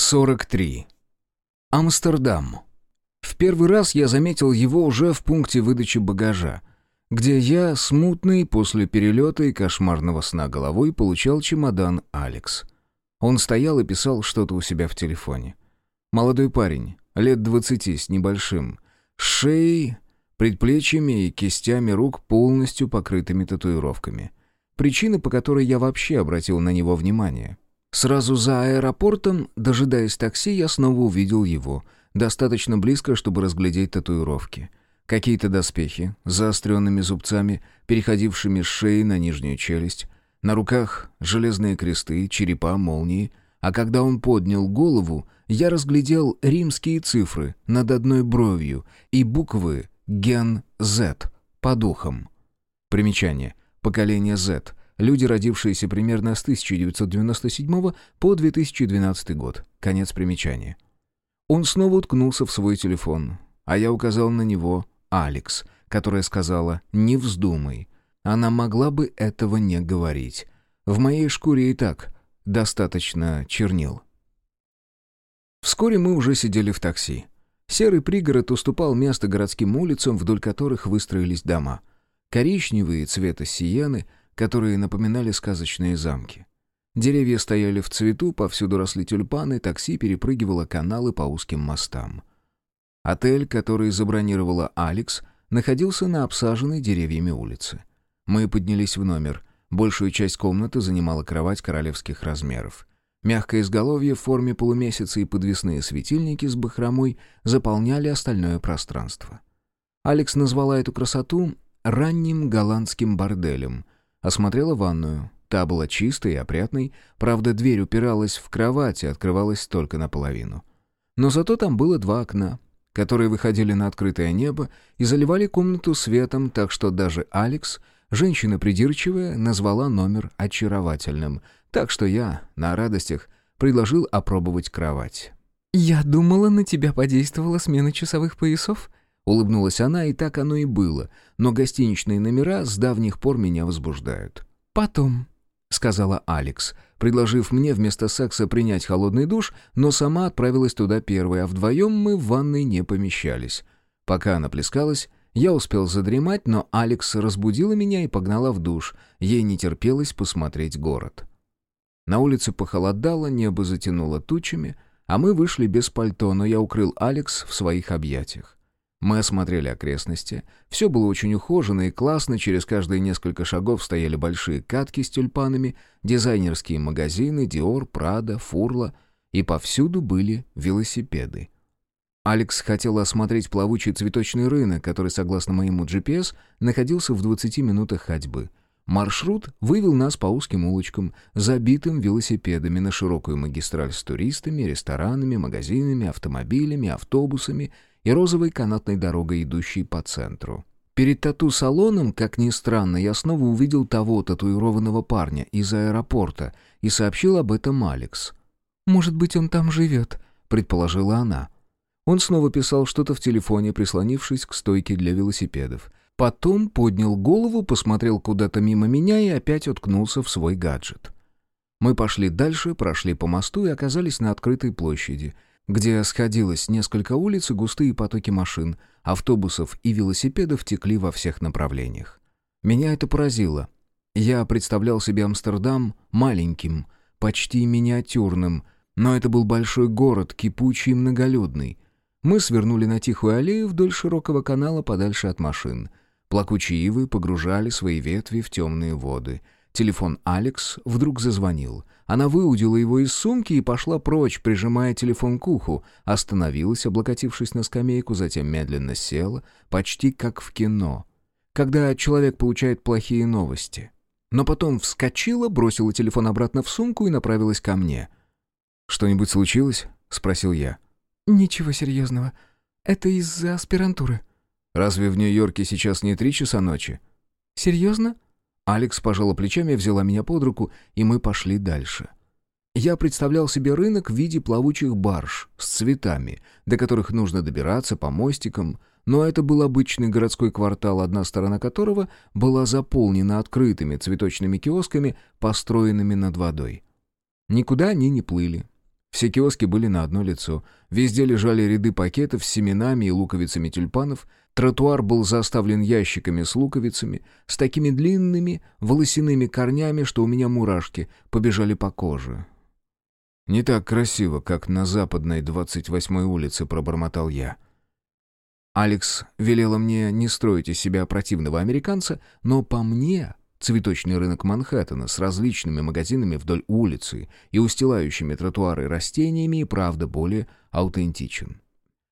43. Амстердам. В первый раз я заметил его уже в пункте выдачи багажа, где я, смутный после перелета и кошмарного сна головой, получал чемодан Алекс. Он стоял и писал что-то у себя в телефоне. Молодой парень, лет двадцати с небольшим, с шеей, предплечьями и кистями рук полностью покрытыми татуировками. Причина, по которой я вообще обратил на него внимание — Сразу за аэропортом, дожидаясь такси, я снова увидел его, достаточно близко, чтобы разглядеть татуировки. Какие-то доспехи заостренными зубцами, переходившими с шеи на нижнюю челюсть. На руках железные кресты, черепа, молнии. А когда он поднял голову, я разглядел римские цифры над одной бровью и буквы «Ген Z» по духам. Примечание. Поколение Z Люди, родившиеся примерно с 1997 по 2012 год. Конец примечания. Он снова уткнулся в свой телефон, а я указал на него Алекс, которая сказала «не вздумай». Она могла бы этого не говорить. В моей шкуре и так достаточно чернил. Вскоре мы уже сидели в такси. Серый пригород уступал место городским улицам, вдоль которых выстроились дома. Коричневые цвета сиены — которые напоминали сказочные замки. Деревья стояли в цвету, повсюду росли тюльпаны, такси перепрыгивало каналы по узким мостам. Отель, который забронировала Алекс, находился на обсаженной деревьями улице. Мы поднялись в номер. Большую часть комнаты занимала кровать королевских размеров. Мягкое изголовье в форме полумесяца и подвесные светильники с бахромой заполняли остальное пространство. Алекс назвала эту красоту «ранним голландским борделем», Осмотрела ванную. Та была чистой и опрятной, правда, дверь упиралась в кровать и открывалась только наполовину. Но зато там было два окна, которые выходили на открытое небо и заливали комнату светом, так что даже Алекс, женщина придирчивая, назвала номер очаровательным, так что я, на радостях, предложил опробовать кровать. «Я думала, на тебя подействовала смена часовых поясов?» Улыбнулась она, и так оно и было, но гостиничные номера с давних пор меня возбуждают. «Потом», — сказала Алекс, предложив мне вместо секса принять холодный душ, но сама отправилась туда первой, а вдвоем мы в ванной не помещались. Пока она плескалась, я успел задремать, но Алекс разбудила меня и погнала в душ. Ей не терпелось посмотреть город. На улице похолодало, небо затянуло тучами, а мы вышли без пальто, но я укрыл Алекс в своих объятиях. Мы осмотрели окрестности. Все было очень ухожено и классно, через каждые несколько шагов стояли большие катки с тюльпанами, дизайнерские магазины, Диор, Прада, Фурла, и повсюду были велосипеды. Алекс хотел осмотреть плавучий цветочный рынок, который, согласно моему GPS, находился в 20 минутах ходьбы. Маршрут вывел нас по узким улочкам, забитым велосипедами на широкую магистраль с туристами, ресторанами, магазинами, автомобилями, автобусами и розовой канатной дорогой, идущей по центру. Перед тату-салоном, как ни странно, я снова увидел того татуированного парня из аэропорта и сообщил об этом Алекс. «Может быть, он там живет», — предположила она. Он снова писал что-то в телефоне, прислонившись к стойке для велосипедов. Потом поднял голову, посмотрел куда-то мимо меня и опять уткнулся в свой гаджет. Мы пошли дальше, прошли по мосту и оказались на открытой площади — где сходилось несколько улиц и густые потоки машин, автобусов и велосипедов текли во всех направлениях. Меня это поразило. Я представлял себе Амстердам маленьким, почти миниатюрным, но это был большой город, кипучий и многолюдный. Мы свернули на тихую аллею вдоль широкого канала подальше от машин. Плакучие ивы погружали свои ветви в темные воды — Телефон Алекс вдруг зазвонил. Она выудила его из сумки и пошла прочь, прижимая телефон к уху, остановилась, облокотившись на скамейку, затем медленно села, почти как в кино. Когда человек получает плохие новости. Но потом вскочила, бросила телефон обратно в сумку и направилась ко мне. «Что-нибудь случилось?» — спросил я. «Ничего серьезного. Это из-за аспирантуры». «Разве в Нью-Йорке сейчас не три часа ночи?» «Серьезно?» Алекс пожала плечами, взяла меня под руку, и мы пошли дальше. Я представлял себе рынок в виде плавучих барж с цветами, до которых нужно добираться по мостикам, но это был обычный городской квартал, одна сторона которого была заполнена открытыми цветочными киосками, построенными над водой. Никуда они не плыли. Все киоски были на одно лицо. Везде лежали ряды пакетов с семенами и луковицами тюльпанов. Тротуар был заставлен ящиками с луковицами, с такими длинными волосяными корнями, что у меня мурашки побежали по коже. «Не так красиво, как на западной 28-й улице», — пробормотал я. Алекс велела мне не строить из себя противного американца, но по мне цветочный рынок Манхэттена с различными магазинами вдоль улицы и устилающими тротуары растениями и правда более аутентичен.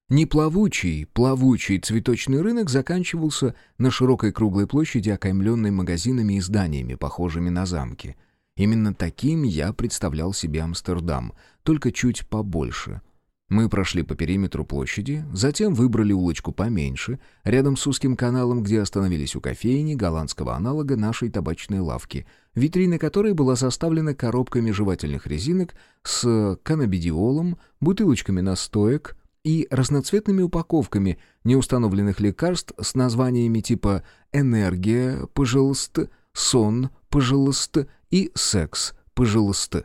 Неплавучий, плавучий цветочный рынок заканчивался на широкой круглой площади, окаймленной магазинами и зданиями, похожими на замки — Именно таким я представлял себе Амстердам, только чуть побольше. Мы прошли по периметру площади, затем выбрали улочку поменьше, рядом с узким каналом, где остановились у кофейни голландского аналога нашей табачной лавки, витрина которой была составлена коробками жевательных резинок с каннабидиолом, бутылочками настоек и разноцветными упаковками неустановленных лекарств с названиями типа «Энергия», «Пожалуйста», «Сон», «Пожалуйста» и секс, пожалуйста».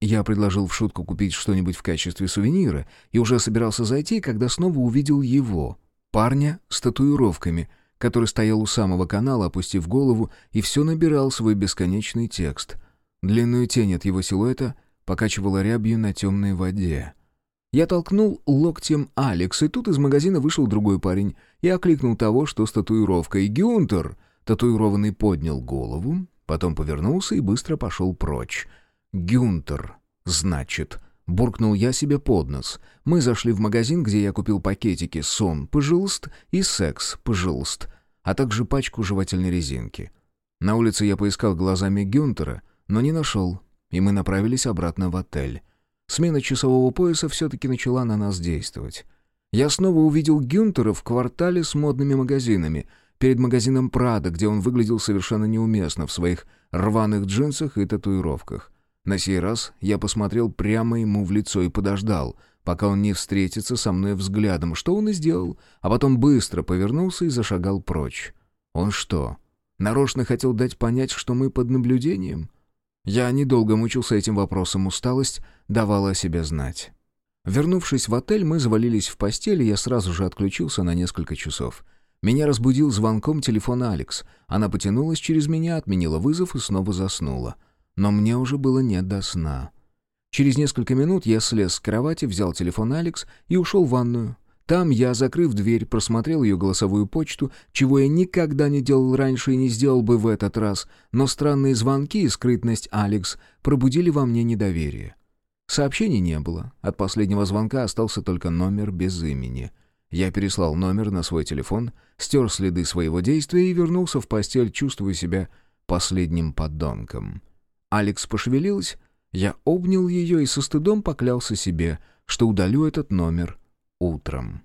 Я предложил в шутку купить что-нибудь в качестве сувенира и уже собирался зайти, когда снова увидел его, парня с татуировками, который стоял у самого канала, опустив голову, и все набирал свой бесконечный текст. Длинную тень от его силуэта покачивала рябью на темной воде. Я толкнул локтем Алекс, и тут из магазина вышел другой парень и окликнул того, что с татуировкой «Гюнтер!» Татуированный поднял голову, Потом повернулся и быстро пошел прочь. «Гюнтер, значит», — буркнул я себе под нос. Мы зашли в магазин, где я купил пакетики «Сон, пожалуйста» и «Секс, пожалуйста», а также пачку жевательной резинки. На улице я поискал глазами Гюнтера, но не нашел, и мы направились обратно в отель. Смена часового пояса все-таки начала на нас действовать. Я снова увидел Гюнтера в квартале с модными магазинами — перед магазином «Прада», где он выглядел совершенно неуместно в своих рваных джинсах и татуировках. На сей раз я посмотрел прямо ему в лицо и подождал, пока он не встретится со мной взглядом, что он и сделал, а потом быстро повернулся и зашагал прочь. Он что, нарочно хотел дать понять, что мы под наблюдением? Я недолго мучился этим вопросом, усталость давала о себе знать. Вернувшись в отель, мы завалились в постель, и я сразу же отключился на несколько часов. Меня разбудил звонком телефон Алекс. Она потянулась через меня, отменила вызов и снова заснула. Но мне уже было не до сна. Через несколько минут я слез с кровати, взял телефон Алекс и ушел в ванную. Там я, закрыв дверь, просмотрел ее голосовую почту, чего я никогда не делал раньше и не сделал бы в этот раз, но странные звонки и скрытность Алекс пробудили во мне недоверие. Сообщений не было. От последнего звонка остался только номер без имени — я переслал номер на свой телефон, стер следы своего действия и вернулся в постель, чувствуя себя последним подонком. Алекс пошевелилась, я обнял ее и со стыдом поклялся себе, что удалю этот номер утром.